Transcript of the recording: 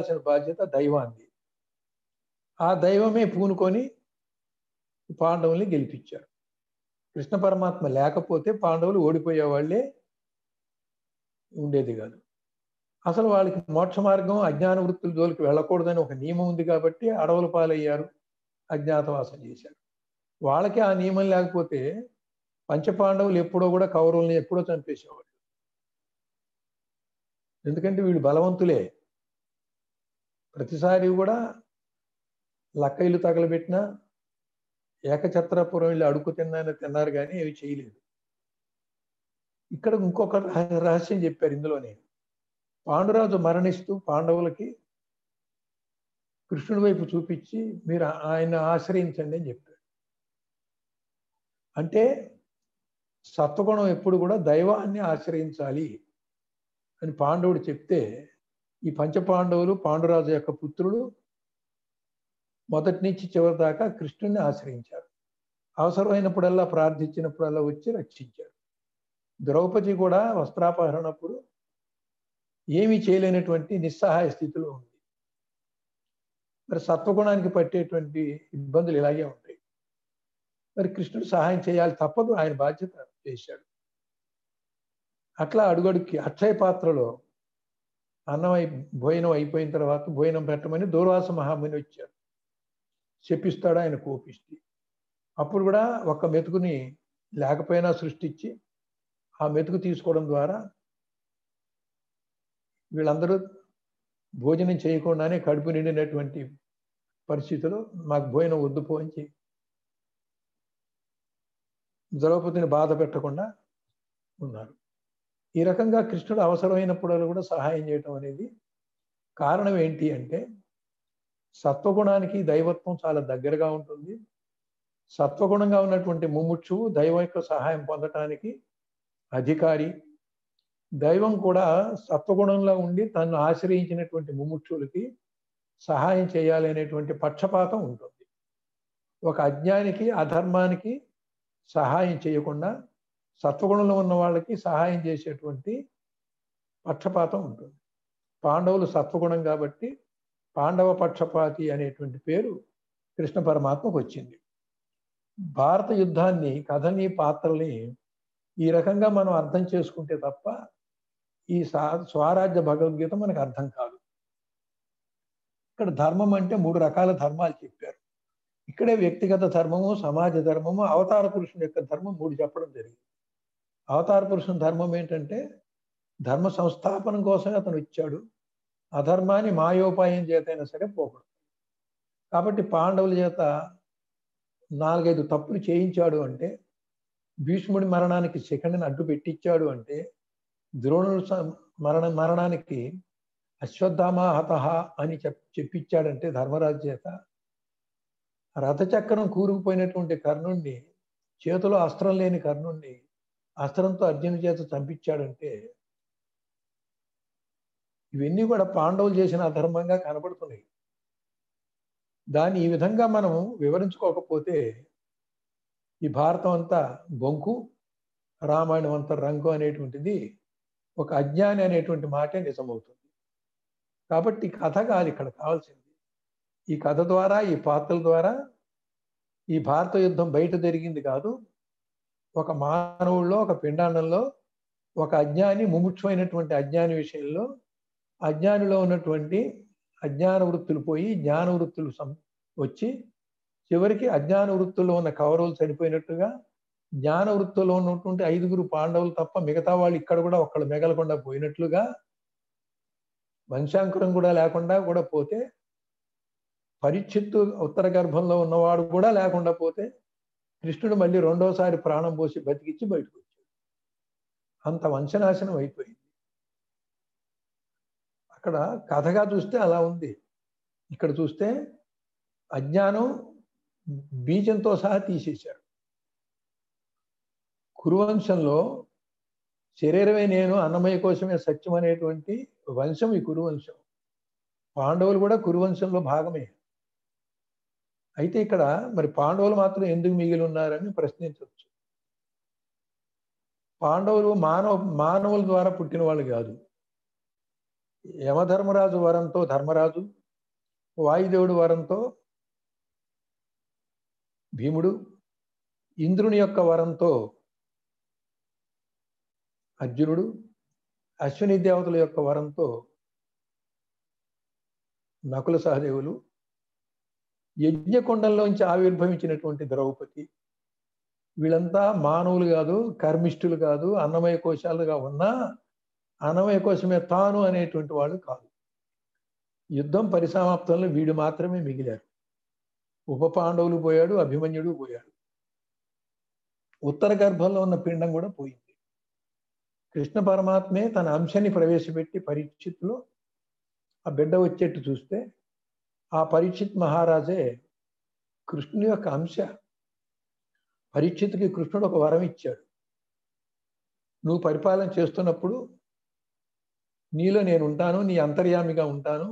చేయాల్సిన బాధ్యత దైవాన్ని ఆ దైవమే పూనుకొని పాండవుల్ని గెలిపించారు. కృష్ణ పరమాత్మ లేకపోతే పాండవులు ఓడిపోయే వాళ్ళే ఉండేది కాదు. అసలు వాళ్ళకి మోక్ష మార్గం అజ్ఞాన వృత్తుల జోలికి వెళ్ళకూడదని ఒక నియమం ఉంది కాబట్టి అడవుల పాలయ్యారు అజ్ఞాతవాసం చేశారు. వాళ్ళకి ఆ నియమం లేకపోతే పంచపాండవులు ఎప్పుడో కూడా కౌరవుల్ని ఎప్పుడో చంపేసేవాళ్ళు. ఎందుకంటే వీళ్ళు బలవంతులే. ప్రతిసారి కూడా లక్కయిలు తగలబెట్టినా ఏకఛత్రపురం ఇల్లు అడుగు తిన్నాను తిన్నారు కానీ అవి చేయలేదు. ఇక్కడ ఇంకొక రహ- రహస్యం చెప్పారు ఇందులోనే. పాండురాజు మరణిస్తూ పాండవులకి కృష్ణుడి వైపు చూపించి మీరు ఆయన ఆశ్రయించండి అని చెప్పాడు. అంటే సత్వగుణం ఎప్పుడు కూడా దైవాన్ని ఆశ్రయించాలి అని పాండవుడు చెప్తే ఈ పంచపాండవులు పాండురాజు యొక్క పుత్రులు మొదటి నుంచి చివరి దాకా కృష్ణుడిని ఆశ్రయించారు. అవసరమైనప్పుడల్లా ప్రార్థించినప్పుడల్లా వచ్చి రక్షించారు. ద్రౌపది కూడా వస్త్రాపహరణప్పుడు ఏమీ చేయలేనటువంటి నిస్సహాయ స్థితిలో ఉంది. మరి సత్వగుణానికి పట్టేటువంటి ఇబ్బందులు ఇలాగే ఉంటాయి. మరి కృష్ణుడు సహాయం చేయాలి తప్పదు ఆయన బాధ్యత చేశాడు. అట్లా అడుగడుక్కి అక్షయ పాత్రలో అన్నం అయి భోజనం అయిపోయిన తర్వాత భోజనం పెట్టమని దూర్వాస మహాముని వచ్చారు చెప్పిస్తాడు ఆయన కోపిస్తే. అప్పుడు కూడా ఒక మెతుకుని లేకపోయినా సృష్టించి ఆ మెతుకు తీసుకోవడం ద్వారా వీళ్ళందరూ భోజనం చేయకుండానే కడుపు నిండినటువంటి పరిస్థితిలో మాకు భోజనం వద్దు అని ద్రౌపదిని బాధ పెట్టకుండా ఉన్నారు. ఈ రకంగా కృష్ణుడు అవసరమైనప్పుడు కూడా సహాయం చేయటం అనేది కారణం ఏంటి అంటే సత్వగుణానికి దైవత్వం చాలా దగ్గరగా ఉంటుంది. సత్వగుణంగా ఉన్నటువంటి ముముక్షువు దైవం యొక్క సహాయం పొందటానికి అధికారి. దైవం కూడా సత్వగుణంలో ఉండి తను ఆశ్రయించినటువంటి ముముక్షులకి సహాయం చేయాలి అనేటువంటి పక్షపాతం ఉంటుంది. ఒక అజ్ఞానికి అధర్మానికి సహాయం చేయకుండా సత్వగుణంలో ఉన్న వాళ్ళకి సహాయం చేసేటువంటి పక్షపాతం ఉంటుంది. పాండవులు సత్వగుణం కాబట్టి పాండవ పక్షపాతి అనేటువంటి పేరు కృష్ణ పరమాత్మకు వచ్చింది. భారత యుద్ధాన్ని కథని పాత్రల్ని ఈ రకంగా మనం అర్థం చేసుకుంటే తప్ప ఈ స్వరాజ్య భగవద్గీత మనకు అర్థం కాదు. ఇక్కడ ధర్మం అంటే మూడు రకాల ధర్మాలు చెప్పారు. ఇక్కడే వ్యక్తిగత ధర్మము సమాజ ధర్మము అవతార పురుషుని యొక్క ధర్మం మూడు చెప్పడం జరిగింది. అవతార పురుషుని ధర్మం ఏంటంటే ధర్మ సంస్థాపనం కోసమే అతను ఇచ్చాడు. అధర్మాన్ని మాయోపాయం చేతైనా సరే పోకూడదు. కాబట్టి పాండవుల చేత నాలుగైదు తప్పులు చేయించాడు అంటే భీష్ముడి మరణానికి శిఖండిని అడ్డు పెట్టించాడు అంటే ద్రోణుడు మరణ మరణానికి అశ్వత్థామ హతహ అని చెప్ చెప్పించాడంటే ధర్మరాజు చేత రథచక్రం కూరుకుపోయినటువంటి కర్ణుణ్ణి చేతిలో అస్త్రం లేని కర్ణుణ్ణి అస్త్రంతో అర్జున చేత చంపించాడంటే ఇవన్నీ కూడా పాండవులు చేసిన అధర్మంగా కనబడుతున్నాయి. దాన్ని ఈ విధంగా మనం వివరించుకోకపోతే ఈ భారతం అంతా బొంకు రామాయణం అంత రంగు అనేటువంటిది ఒక అజ్ఞాని అనేటువంటి మాటే నిజమవుతుంది. కాబట్టి కథ కాదు ఇక్కడ కావాల్సింది. ఈ కథ ద్వారా ఈ పాత్రల ద్వారా ఈ భారత యుద్ధం బయట జరిగింది కాదు ఒక మానవుల్లో ఒక పిండాండంలో ఒక అజ్ఞాని ముముక్షమైనటువంటి అజ్ఞాని విషయంలో అజ్ఞానిలో ఉన్నటువంటి అజ్ఞాన వృత్తులు పోయి జ్ఞాన వృత్తులు సం వచ్చి చివరికి అజ్ఞాన వృత్తుల్లో ఉన్న కౌరవులు చనిపోయినట్టుగా జ్ఞాన వృత్తుల్లో ఉన్నటువంటి ఐదుగురు పాండవులు తప్ప మిగతా వాళ్ళు ఇక్కడ కూడా ఒక్కళ్ళు మిగలకుండా పోయినట్లుగా వంశాంకురం కూడా లేకుండా కూడా పోతే పరిచిత్తు ఉత్తర గర్భంలో ఉన్నవాడు కూడా లేకుండా పోతే కృష్ణుడు మళ్ళీ రెండోసారి ప్రాణం పోసి బతికిచ్చి బయటకు వచ్చాడు. అంత వంశనాశనం అయిపోయింది. అక్కడ కథగా చూస్తే అలా ఉంది. ఇక్కడ చూస్తే అజ్ఞానం బీజంతో సహా తీసేశాడు. కురువంశంలో శరీరమే నేను అన్నమయ్య కోసమే సత్యం అనేటువంటి వంశం ఈ కురువంశం. పాండవులు కూడా కురువంశంలో భాగమే. అయితే ఇక్కడ మరి పాండవులు మాత్రం ఎందుకు మిగిలి ఉన్నారని ప్రశ్నించవచ్చు. పాండవులు మానవ మానవుల ద్వారా పుట్టిన వాళ్ళు కాదు. యమధర్మరాజు వరంతో ధర్మరాజు వాయుదేవుడు వరంతో భీముడు ఇంద్రుని యొక్క వరంతో అర్జునుడు అశ్విని దేవతల యొక్క వరంతో నకుల సహదేవులు యజ్ఞకొండంలోంచి ఆవిర్భవించినటువంటి ద్రౌపది. వీళ్ళంతా మానవులు కాదు కర్మిష్ఠులు కాదు అన్నమయ కోశాలుగా ఉన్నా అన్నమయ కోశమే తాను అనేటువంటి వాళ్ళు కాదు. యుద్ధం పరిసమాప్తంలో వీడు మాత్రమే మిగిలారు. ఉప పాండవులు పోయాడు అభిమన్యుడు పోయాడు. ఉత్తర గర్భంలో ఉన్న పిండం కూడా పోయింది. కృష్ణ పరమాత్మే తన అంశాన్ని ప్రవేశపెట్టి పరీక్షిత్తులో ఆ బిడ్డ వచ్చేట్టు చూస్తే ఆ పరీక్షిత్ మహారాజే కృష్ణుని యొక్క అంశ. పరీక్షిత్కి కృష్ణుడు ఒక వరం ఇచ్చాడు. నువ్వు పరిపాలన చేస్తున్నప్పుడు నీలో నేను ఉంటాను నీ అంతర్యామిగా ఉంటాను